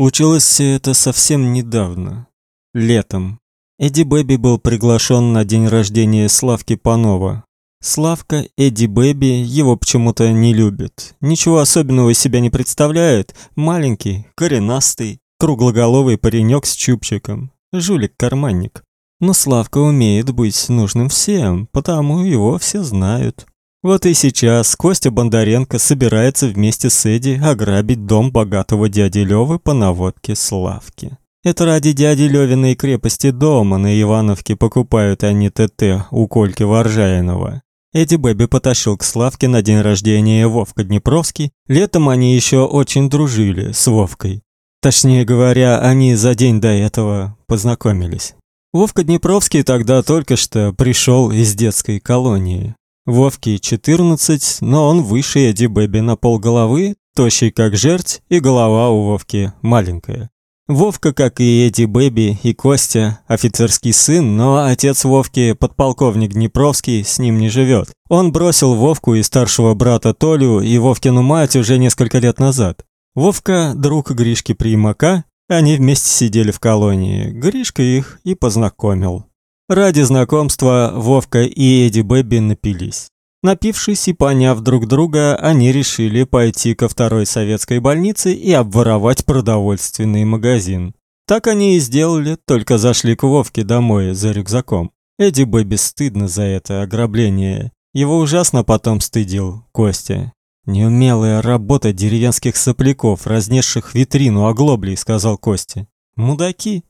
Случилось все это совсем недавно, летом. Эдди Бэби был приглашен на день рождения Славки Панова. Славка Эдди Бэби его почему-то не любит. Ничего особенного из себя не представляет. Маленький, коренастый, круглоголовый паренек с чубчиком. Жулик-карманник. Но Славка умеет быть нужным всем, потому его все знают. Вот и сейчас Костя Бондаренко собирается вместе с Эди ограбить дом богатого дяди Лёвы по наводке Славки. Это ради дяди Лёвиной крепости дома на Ивановке покупают они ТТ у Кольки Воржаинова. Эди Бэби потащил к Славке на день рождения Вовка Днепровский. Летом они еще очень дружили с Вовкой. Точнее говоря, они за день до этого познакомились. Вовка Днепровский тогда только что пришел из детской колонии. Вовке 14, но он выше Эдди Бэби на полголовы, тощий как жерть, и голова у Вовки маленькая. Вовка, как и Эдди Бэби и Костя, офицерский сын, но отец Вовки, подполковник Днепровский, с ним не живет. Он бросил Вовку и старшего брата Толю и Вовкину мать уже несколько лет назад. Вовка друг Гришки Примака, они вместе сидели в колонии. Гришка их и познакомил. Ради знакомства Вовка и Эдди Бэби напились. Напившись и поняв друг друга, они решили пойти ко второй советской больнице и обворовать продовольственный магазин. Так они и сделали, только зашли к Вовке домой за рюкзаком. Эдди Бэби стыдно за это ограбление. Его ужасно потом стыдил Костя. Неумелая работа деревенских сопляков, разнесших витрину оглоблей, сказал Костя. Мудаки,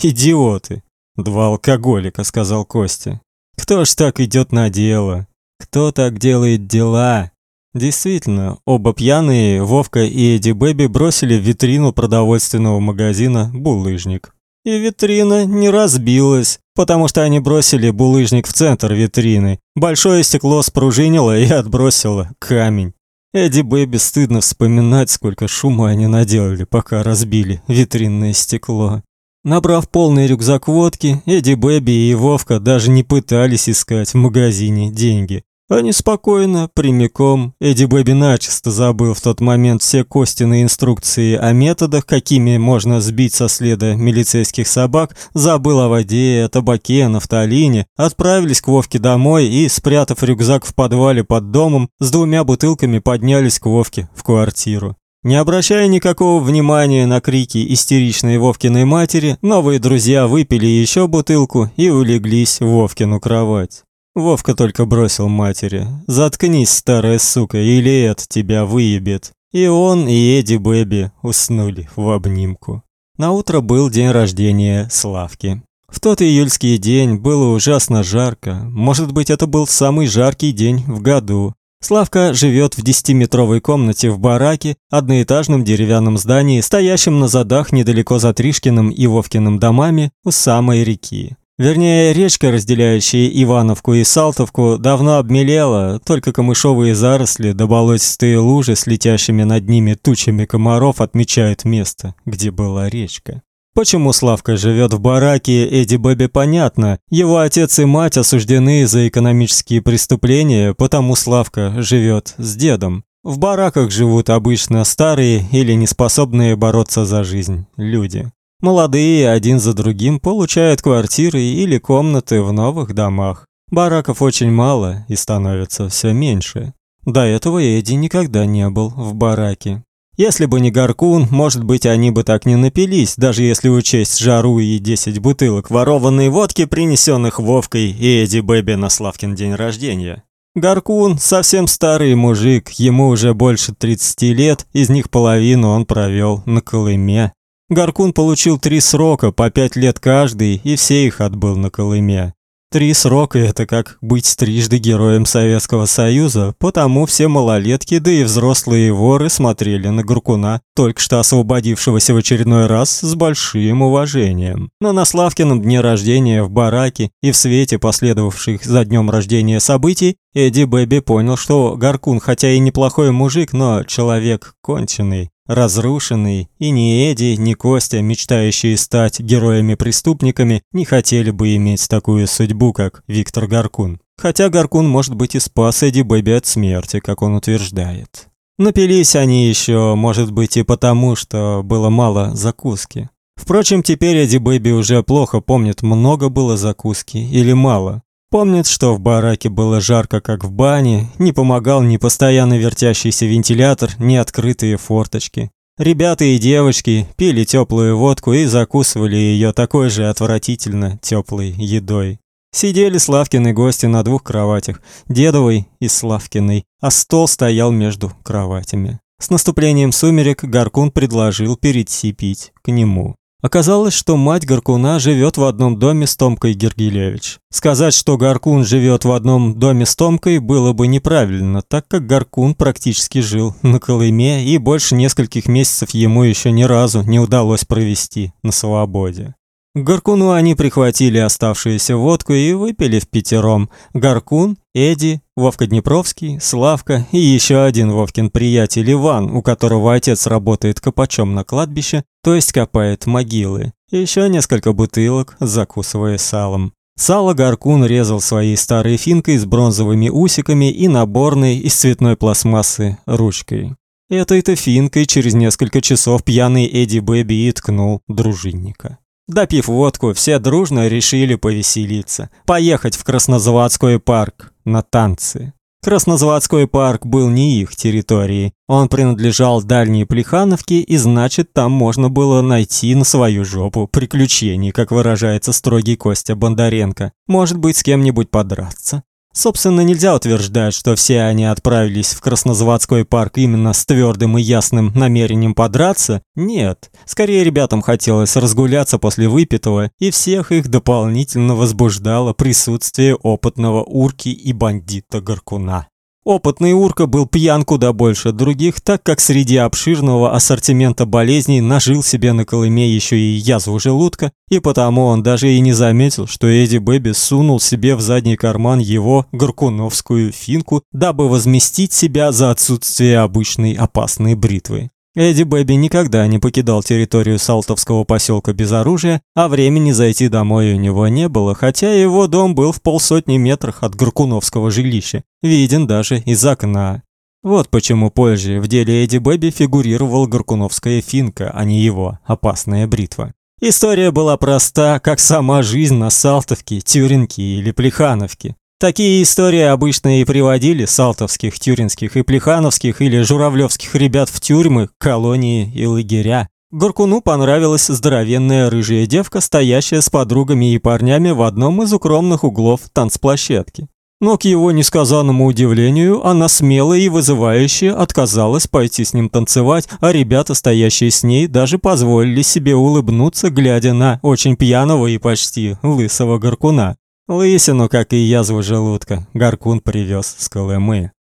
идиоты. Два алкоголика, сказал Костя. Кто ж так идет на дело? Кто так делает дела? Действительно, оба пьяные, Вовка и Эдди Бэби бросили в витрину продовольственного магазина булыжник. И витрина не разбилась, потому что они бросили булыжник в центр витрины. Большое стекло спружинило и отбросило камень. Эдди Бэби стыдно вспоминать, сколько шума они наделали, пока разбили витринное стекло. Набрав полный рюкзак водки, Эдди Бэби и Вовка даже не пытались искать в магазине деньги. Они спокойно, прямиком, Эдди Бэби начисто забыл в тот момент все Костины инструкции о методах, какими можно сбить со следа милицейских собак, забыл о воде, о табаке, о нафталине, отправились к Вовке домой и, спрятав рюкзак в подвале под домом, с двумя бутылками поднялись к Вовке в квартиру. Не обращая никакого внимания на крики истеричной Вовкиной матери, новые друзья выпили еще бутылку и улеглись в Вовкину кровать. Вовка только бросил матери: "Заткнись, старая сука, или это тебя выебет". И он, и Эдди Бэби уснули в обнимку. На утро был день рождения Славки. В тот июльский день было ужасно жарко. Может быть, это был самый жаркий день в году. Славка живет в десятиметровой комнате в бараке, одноэтажном деревянном здании, стоящем на задах недалеко за Тришкиным и Вовкиным домами у самой реки. Вернее, речка, разделяющая Ивановку и Салтовку, давно обмелела, только камышовые заросли да болотистые лужи с летящими над ними тучами комаров отмечают место, где была речка. Почему Славка живет в бараке, Эдди Бэби понятно. Его отец и мать осуждены за экономические преступления, потому Славка живет с дедом. В бараках живут обычно старые или неспособные бороться за жизнь люди. Молодые один за другим получают квартиры или комнаты в новых домах. Бараков очень мало и становится все меньше. До этого Эдди никогда не был в бараке. Если бы не Гаркун, может быть, они бы так не напились, даже если учесть жару и 10 бутылок ворованной водки, принесенных Вовкой и Эдди Бэби на Славкин день рождения. Гаркун совсем старый мужик, ему уже больше 30 лет, из них половину он провел на Колыме. Гаркун получил три срока по пять лет каждый, и все их отбыл на Колыме. Три срока – это как быть трижды героем Советского Союза, потому все малолетки, да и взрослые воры смотрели на Гуркуна, только что освободившегося в очередной раз, с большим уважением. Но на Славкином дне рождения в бараке и в свете последовавших за днем рождения событий Эдди Бэби понял, что Гаркун хотя и неплохой мужик, но человек конченый разрушенный, и ни Эдди, ни Костя, мечтающие стать героями-преступниками, не хотели бы иметь такую судьбу, как Виктор Гаркун. Хотя Гаркун, может быть, и спас Эдди Бэби от смерти, как он утверждает. Напились они еще, может быть, и потому, что было мало закуски. Впрочем, теперь Эдди Бэби уже плохо помнит, много было закуски или мало. Помнит, что в бараке было жарко, как в бане, не помогал ни постоянно вертящийся вентилятор, ни открытые форточки. Ребята и девочки пили теплую водку и закусывали ее такой же отвратительно теплой едой. Сидели Славкины гости на двух кроватях, дедовой и Славкиной, а стол стоял между кроватями. С наступлением сумерек Гаркун предложил перейти пить к нему. Оказалось, что мать Гаркуна живет в одном доме с Томкой Гергилевич. Сказать, что Гаркун живет в одном доме с Томкой, было бы неправильно, так как Гаркун практически жил на Колыме, и больше нескольких месяцев ему еще ни разу не удалось провести на свободе. Гаркуну они прихватили оставшуюся водку и выпили в пятером. Гаркун, Эди, Вовка Днепровский, Славка и еще один Вовкин приятель Иван, у которого отец работает копачом на кладбище, то есть копает могилы. Еще несколько бутылок, закусывая салом. Сало Гаркун резал своей старой финкой с бронзовыми усиками и наборной из цветной пластмассы ручкой. Этой-то финкой через несколько часов пьяный Эди Бэби и ткнул дружинника. Допив водку, все дружно решили повеселиться, поехать в Краснозаводской парк на танцы. Краснозаводской парк был не их территорией. Он принадлежал дальней Плехановке, и значит, там можно было найти на свою жопу приключений, как выражается строгий Костя Бондаренко. Может быть, с кем-нибудь подраться. Собственно, нельзя утверждать, что все они отправились в Краснозаводской парк именно с твердым и ясным намерением подраться. Нет, скорее ребятам хотелось разгуляться после выпитого, и всех их дополнительно возбуждало присутствие опытного урки и бандита Горкуна. Опытный урка был пьян куда больше других, так как среди обширного ассортимента болезней нажил себе на Колыме еще и язву желудка, и потому он даже и не заметил, что Эдди Бэби сунул себе в задний карман его горкуновскую финку, дабы возместить себя за отсутствие обычной опасной бритвы. Эдди Бэби никогда не покидал территорию Салтовского поселка без оружия, а времени зайти домой у него не было, хотя его дом был в полсотни метрах от Горкуновского жилища, виден даже из окна. Вот почему позже в деле Эдди Бэби фигурировала Горкуновская финка, а не его опасная бритва. История была проста, как сама жизнь на Салтовке, Тюринке или Плехановке. Такие истории обычно и приводили салтовских, тюринских и плехановских или журавлевских ребят в тюрьмы, колонии и лагеря. Горкуну понравилась здоровенная рыжая девка, стоящая с подругами и парнями в одном из укромных углов танцплощадки. Но к его несказанному удивлению, она смело и вызывающе отказалась пойти с ним танцевать, а ребята, стоящие с ней, даже позволили себе улыбнуться, глядя на очень пьяного и почти лысого горкуна. Лысину, как и язву желудка, Гаркун привез с Колымы.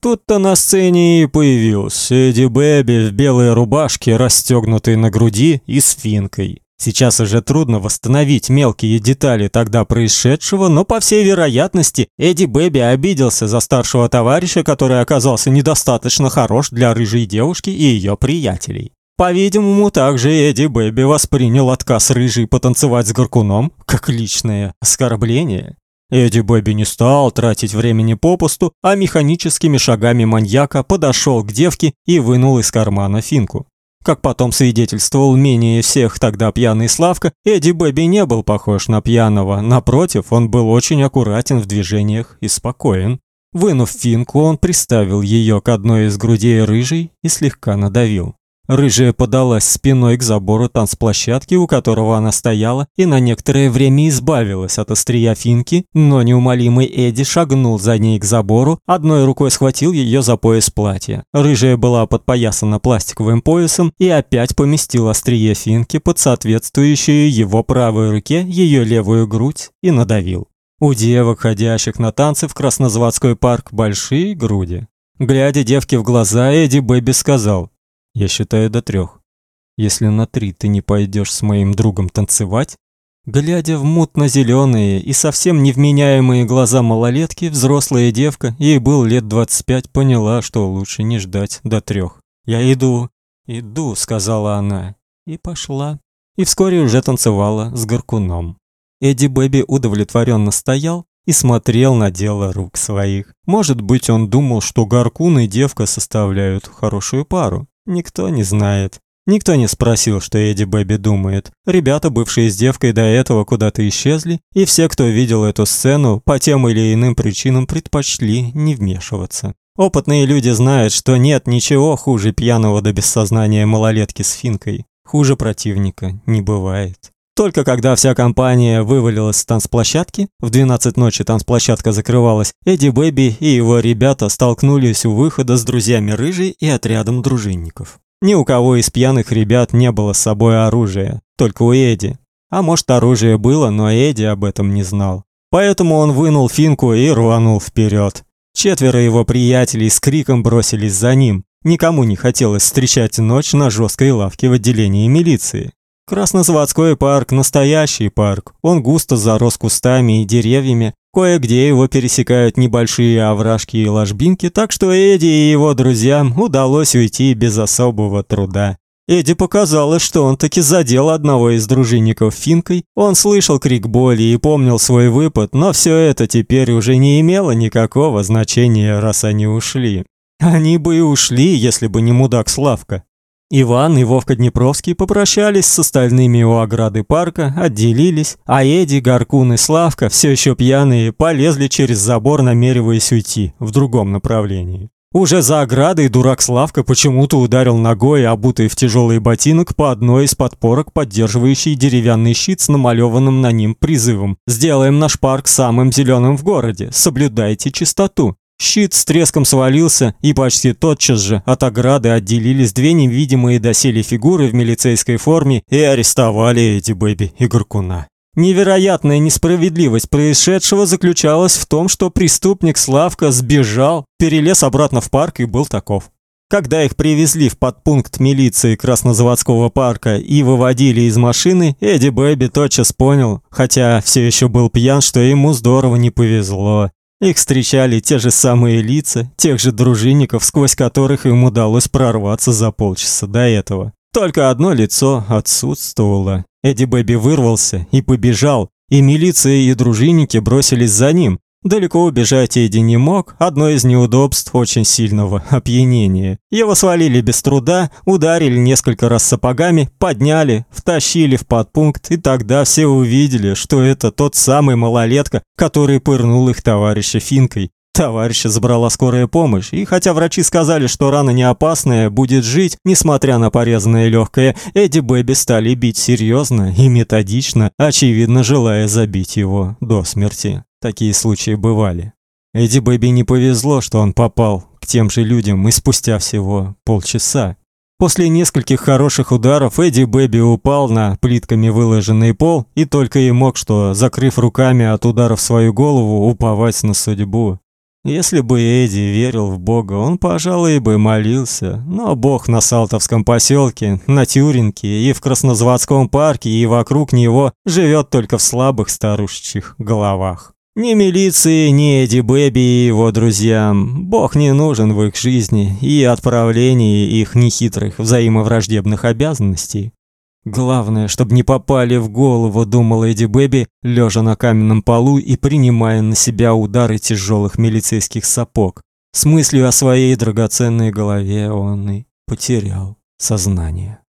Тут-то на сцене и появился Эдди Бэби в белой рубашке, расстегнутой на груди и с финкой. Сейчас уже трудно восстановить мелкие детали тогда происшедшего, но по всей вероятности Эдди Бэби обиделся за старшего товарища, который оказался недостаточно хорош для рыжей девушки и ее приятелей. По-видимому, также Эдди Бэби воспринял отказ рыжий потанцевать с Горкуном как личное оскорбление. Эдди Бэби не стал тратить времени попусту, а механическими шагами маньяка подошел к девке и вынул из кармана финку. Как потом свидетельствовал менее всех тогда пьяный Славка, Эдди Бэби не был похож на пьяного, напротив, он был очень аккуратен в движениях и спокоен. Вынув финку, он приставил ее к одной из грудей рыжей и слегка надавил. Рыжая подалась спиной к забору танцплощадки, у которого она стояла, и на некоторое время избавилась от острия финки, но неумолимый Эдди шагнул за ней к забору, одной рукой схватил ее за пояс платья. Рыжая была подпоясана пластиковым поясом и опять поместил острие финки под соответствующую его правой руке ее левую грудь и надавил. У девок, ходящих на танцы в Краснозаводской парк, большие груди. Глядя девке в глаза, Эдди Бэби сказал: я считаю до трех. Если на три ты не пойдешь с моим другом танцевать, глядя в мутно зеленые и совсем невменяемые глаза малолетки, взрослая девка, ей был лет 25, поняла, что лучше не ждать до трех. Я иду, иду, сказала она, и пошла. И вскоре уже танцевала с горкуном. Эдди Бэби удовлетворенно стоял, и смотрел на дело рук своих. Может быть, он думал, что Гаркун и девка составляют хорошую пару. Никто не знает. Никто не спросил, что Эдди Бэби думает. Ребята, бывшие с девкой до этого, куда-то исчезли, и все, кто видел эту сцену, по тем или иным причинам предпочли не вмешиваться. Опытные люди знают, что нет ничего хуже пьяного до бессознания малолетки с финкой. Хуже противника не бывает. Только когда вся компания вывалилась с танцплощадки, в 12 ночи танцплощадка закрывалась, Эдди Бэби и его ребята столкнулись у выхода с друзьями Рыжей и отрядом дружинников. Ни у кого из пьяных ребят не было с собой оружия, только у Эдди. А может, оружие было, но Эдди об этом не знал. Поэтому он вынул финку и рванул вперед. Четверо его приятелей с криком бросились за ним. Никому не хотелось встречать ночь на жесткой лавке в отделении милиции. Краснозаводской парк настоящий парк. Он густо зарос кустами и деревьями, Кое-где его пересекают небольшие овражки и ложбинки, так что Эдди и его друзьям удалось уйти без особого труда. Эдди показалось, что он таки задел одного из дружинников финкой. Он слышал крик боли и помнил свой выпад, но все это теперь уже не имело никакого значения, раз они ушли. Они бы и ушли, если бы не мудак Славка. Иван и Вовка Днепровский попрощались с остальными у ограды парка, отделились, а Эдди, Гаркун и Славка, все еще пьяные, полезли через забор, намереваясь уйти в другом направлении. Уже за оградой дурак Славка почему-то ударил ногой, обутый в тяжелый ботинок, по одной из подпорок, поддерживающей деревянный щит с намалеванным на ним призывом: "Сделаем наш парк самым зеленым в городе. Соблюдайте чистоту". Щит с треском свалился, и почти тотчас же от ограды отделились две невидимые доселе фигуры в милицейской форме и арестовали Эдди Бэби и Горкуна. Невероятная несправедливость происшедшего заключалась в том, что преступник Славка сбежал, перелез обратно в парк и был таков. Когда их привезли в подпункт милиции Краснозаводского парка и выводили из машины, Эдди Бэби тотчас понял, хотя все еще был пьян, что ему здорово не повезло. Их встречали те же самые лица, тех же дружинников, сквозь которых им удалось прорваться за полчаса до этого. Только одно лицо отсутствовало. Эдди Бэби вырвался и побежал, и милиция и дружинники бросились за ним, Далеко убежать Эдди не мог, одно из неудобств очень сильного опьянения. Его свалили без труда, ударили несколько раз сапогами, подняли, втащили в подпункт, и тогда все увидели, что это тот самый малолетка, который пырнул их товарища финкой. Товарища забрала скорая помощь, и хотя врачи сказали, что рана не опасная, будет жить, несмотря на порезанное легкое, Эдди Бэби стали бить серьезно и методично, очевидно желая забить его до смерти. Такие случаи бывали. Эдди Бэби не повезло, что он попал к тем же людям и спустя всего полчаса. После нескольких хороших ударов Эдди Бэби упал на плитками выложенный пол и только и мог что, закрыв руками от ударов свою голову, уповать на судьбу. Если бы Эдди верил в Бога, он, пожалуй, бы молился. Но Бог на Салтовском поселке, на Тюринке и в Краснозаводском парке и вокруг него живет только в слабых старушечьих головах. Ни милиции, ни Эдди Бэби и его друзьям. Бог не нужен в их жизни и отправлении их нехитрых взаимовраждебных обязанностей. Главное, чтобы не попали в голову, думал Эдди Бэби, лежа на каменном полу и принимая на себя удары тяжелых милицейских сапог. С мыслью о своей драгоценной голове он и потерял сознание.